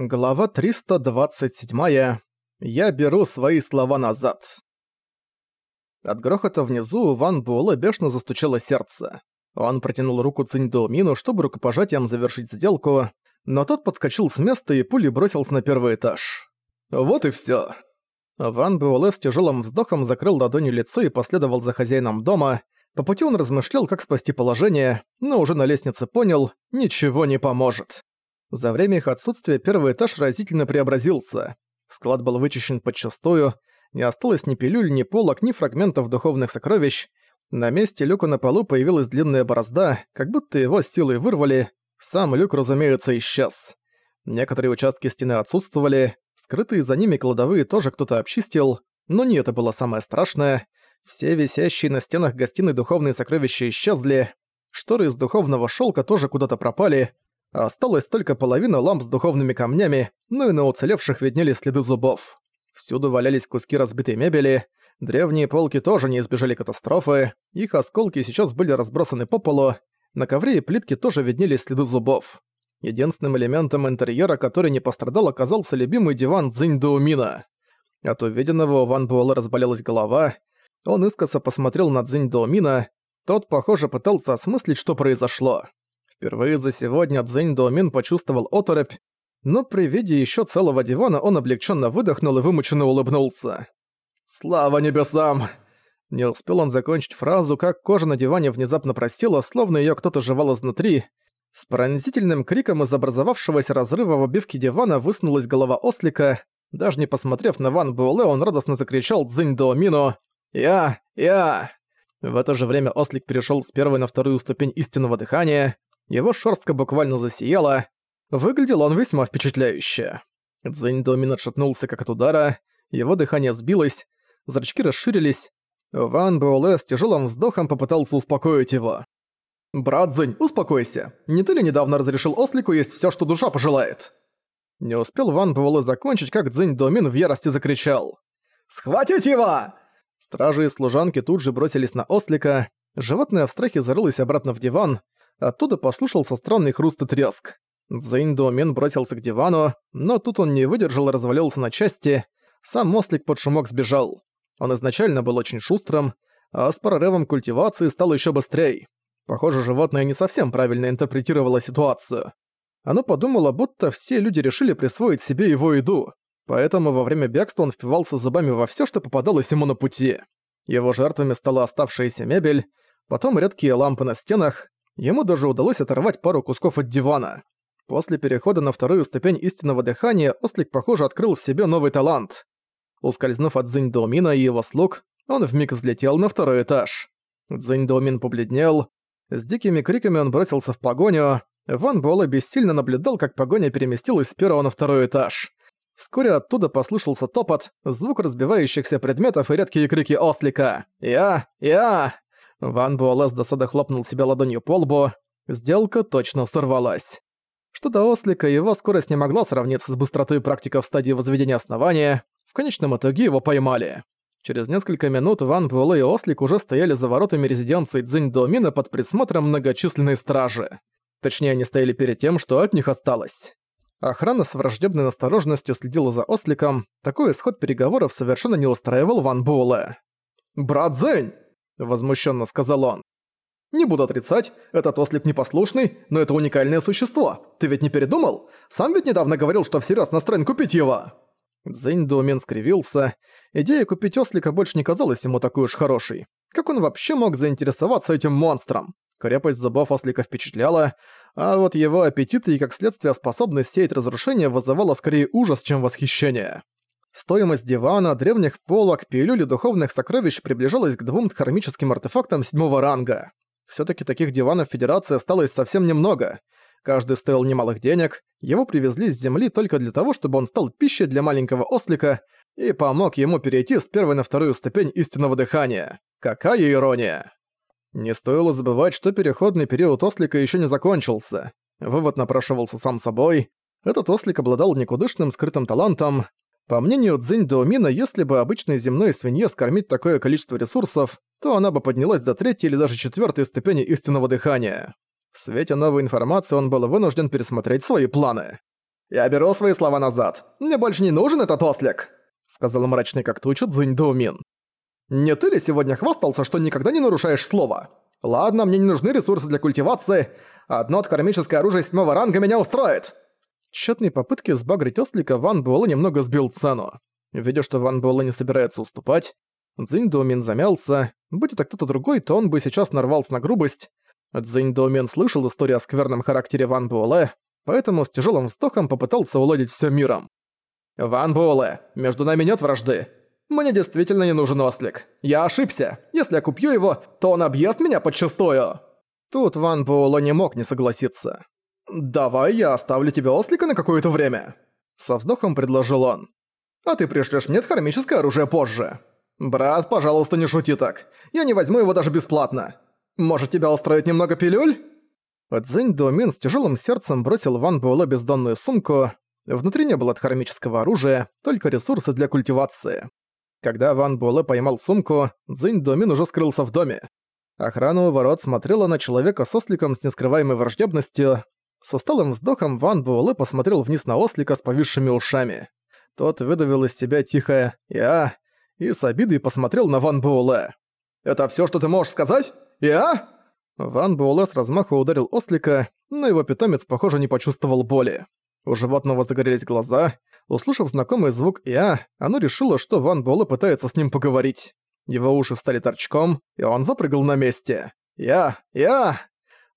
Глава 327. Я беру свои слова назад. От грохота внизу у Ван Буэлэ бешено застучало сердце. Он протянул руку Циньдоумину, чтобы рукопожатием завершить сделку, но тот подскочил с места и пулей бросился на первый этаж. Вот и всё. Ван Буэлэ с тяжелым вздохом закрыл ладонью лицо и последовал за хозяином дома. По пути он размышлял, как спасти положение, но уже на лестнице понял, ничего не поможет. За время их отсутствия первый этаж разительно преобразился. Склад был вычищен подчастую, не осталось ни пилюль, ни полок, ни фрагментов духовных сокровищ. На месте люка на полу появилась длинная борозда, как будто его силой вырвали. Сам люк, разумеется, исчез. Некоторые участки стены отсутствовали, скрытые за ними кладовые тоже кто-то обчистил, но не это было самое страшное. Все висящие на стенах гостиной духовные сокровища исчезли, шторы из духовного шелка тоже куда-то пропали, Осталась только половина ламп с духовными камнями, ну и на уцелевших виднелись следы зубов. Всюду валялись куски разбитой мебели, древние полки тоже не избежали катастрофы, их осколки сейчас были разбросаны по полу, на ковре и плитке тоже виднелись следы зубов. Единственным элементом интерьера, который не пострадал, оказался любимый диван Цзиньдоумина. От увиденного у Ван Буэлла разболелась голова, он искоса посмотрел на Цзиньдоумина, тот, похоже, пытался осмыслить, что произошло. Впервые за сегодня Цзэнь Доумин почувствовал оторопь, но при виде еще целого дивана он облегченно выдохнул и вымученно улыбнулся. «Слава небесам!» Не успел он закончить фразу, как кожа на диване внезапно просела, словно ее кто-то жевал изнутри. С пронзительным криком из образовавшегося разрыва в обивке дивана высунулась голова ослика. Даже не посмотрев на Ван Буэлэ, он радостно закричал Цзинь Доумину «Я! Я!». В это же время ослик перешел с первой на вторую ступень истинного дыхания его шерстка буквально засияла. Выглядел он весьма впечатляюще. Цзэнь Домин отшатнулся как от удара, его дыхание сбилось, зрачки расширились. Ван Буэлэ с тяжелым вздохом попытался успокоить его. «Брат Зэнь, успокойся. Не ты ли недавно разрешил ослику есть все, что душа пожелает?» Не успел Ван Буэлэ закончить, как Цзэнь Домин в ярости закричал. «Схватить его!» Стражи и служанки тут же бросились на ослика. Животное в страхе зарылось обратно в диван, Оттуда послушался странный хруст и треск. Доумен бросился к дивану, но тут он не выдержал и развалился на части. Сам мослик под шумок сбежал. Он изначально был очень шустрым, а с прорывом культивации стал еще быстрее. Похоже, животное не совсем правильно интерпретировало ситуацию. Оно подумало, будто все люди решили присвоить себе его еду, поэтому во время бегства он впивался зубами во все, что попадалось ему на пути. Его жертвами стала оставшаяся мебель, потом редкие лампы на стенах, Ему даже удалось оторвать пару кусков от дивана. После перехода на вторую ступень истинного дыхания Ослик, похоже, открыл в себе новый талант. Ускользнув от Цзинь Доумина и его слуг, он вмиг взлетел на второй этаж. Цзинь Доумин побледнел. С дикими криками он бросился в погоню. Ван Буэлэ бессильно наблюдал, как погоня переместилась с первого на второй этаж. Вскоре оттуда послышался топот, звук разбивающихся предметов и редкие крики ослика. «Я! Я!» Ван Буэлэ с досадой хлопнул себя ладонью по лбу. Сделка точно сорвалась. Что до ослика, его скорость не могла сравниться с быстротой практика в стадии возведения основания. В конечном итоге его поймали. Через несколько минут Ван Буэлэ и Ослик уже стояли за воротами резиденции Цзинь Домина под присмотром многочисленной стражи. Точнее, они стояли перед тем, что от них осталось. Охрана с враждебной настороженностью следила за Осликом. Такой исход переговоров совершенно не устраивал Ван Буэлэ. «Брат Зэнь!» Возмущенно сказал он. «Не буду отрицать, этот ослик непослушный, но это уникальное существо. Ты ведь не передумал? Сам ведь недавно говорил, что всерьез настроен купить его!» Зэнь Доумен скривился. Идея купить ослика больше не казалась ему такой уж хорошей. Как он вообще мог заинтересоваться этим монстром? Крепость зубов ослика впечатляла, а вот его аппетиты и, как следствие, способность сеять разрушение вызывала скорее ужас, чем восхищение. Стоимость дивана, древних полок, пилюли духовных сокровищ приближалась к двум дхармическим артефактам седьмого ранга. Всё-таки таких диванов Федерации осталось совсем немного. Каждый стоил немалых денег, его привезли с земли только для того, чтобы он стал пищей для маленького ослика и помог ему перейти с первой на вторую ступень истинного дыхания. Какая ирония! Не стоило забывать, что переходный период ослика ещё не закончился. Вывод напрашивался сам собой. Этот ослик обладал никудышным скрытым талантом, по мнению Цзинь Доумина, если бы обычной земной свинье скормить такое количество ресурсов, то она бы поднялась до третьей или даже четвертой ступени истинного дыхания. В свете новой информации он был вынужден пересмотреть свои планы. «Я беру свои слова назад. Мне больше не нужен этот ослик!» Сказал мрачный как туча Цзинь Доумин. «Не ты ли сегодня хвастался, что никогда не нарушаешь слово? Ладно, мне не нужны ресурсы для культивации. Одно кармическое оружие седьмого ранга меня устроит!» Тщетные попытки сбагрить ослика Ван Буэлла немного сбил цену. Видя, что Ван Буэлла не собирается уступать, Цзинь Доумин замялся. Будь это кто-то другой, то он бы сейчас нарвался на грубость. Цзинь Доумен слышал историю о скверном характере Ван Буэлэ, поэтому с тяжелым вздохом попытался уладить все миром. «Ван Буэлэ, между нами нет вражды. Мне действительно не нужен ослик. Я ошибся. Если я купью его, то он объест меня подчистую». Тут Ван Буэлэ не мог не согласиться. «Давай я оставлю тебе ослика на какое-то время», — со вздохом предложил он. «А ты пришлешь мне хармическое оружие позже». «Брат, пожалуйста, не шути так. Я не возьму его даже бесплатно. Может, тебя устроить немного пилюль?» Цзинь Дуомин с тяжелым сердцем бросил Ван Буэлэ бездонную сумку. Внутри не было хромического оружия, только ресурсы для культивации. Когда Ван Буэлэ поймал сумку, Цзинь Дуомин уже скрылся в доме. Охрана у ворот смотрела на человека с осликом с нескрываемой враждебностью. С усталым вздохом Ван Буэлэ посмотрел вниз на ослика с повисшими ушами. Тот выдавил из себя тихое «Я», и с обидой посмотрел на Ван Буэлэ. «Это всё, что ты можешь сказать? Я?» Ван Буэлэ с размаху ударил ослика, но его питомец, похоже, не почувствовал боли. У животного загорелись глаза. Услышав знакомый звук «Я», оно решило, что Ван Буэлэ пытается с ним поговорить. Его уши встали торчком, и он запрыгал на месте. «Я! Я!»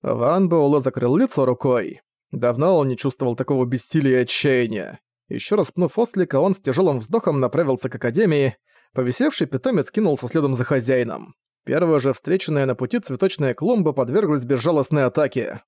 Ван Буэлэ закрыл лицо рукой. Давно он не чувствовал такого бессилия и отчаяния. Ещё раз пнув ослика, он с тяжелым вздохом направился к Академии, Повисевший питомец кинулся следом за хозяином. Первая же встреченная на пути цветочная клумба подверглась безжалостной атаке.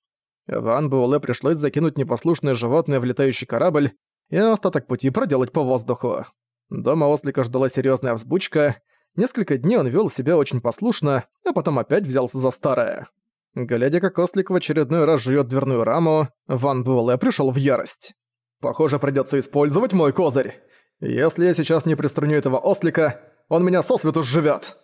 Ван Буэлэ пришлось закинуть непослушное животное в летающий корабль и остаток пути проделать по воздуху. Дома ослика ждала серьезная взбучка. Несколько дней он вел себя очень послушно, а потом опять взялся за старое. Глядя, как ослик в очередной раз жует дверную раму, Ван Буэлэ пришел в ярость. «Похоже, придется использовать мой козырь. Если я сейчас не приструню этого ослика, он меня сосвету сживёт!»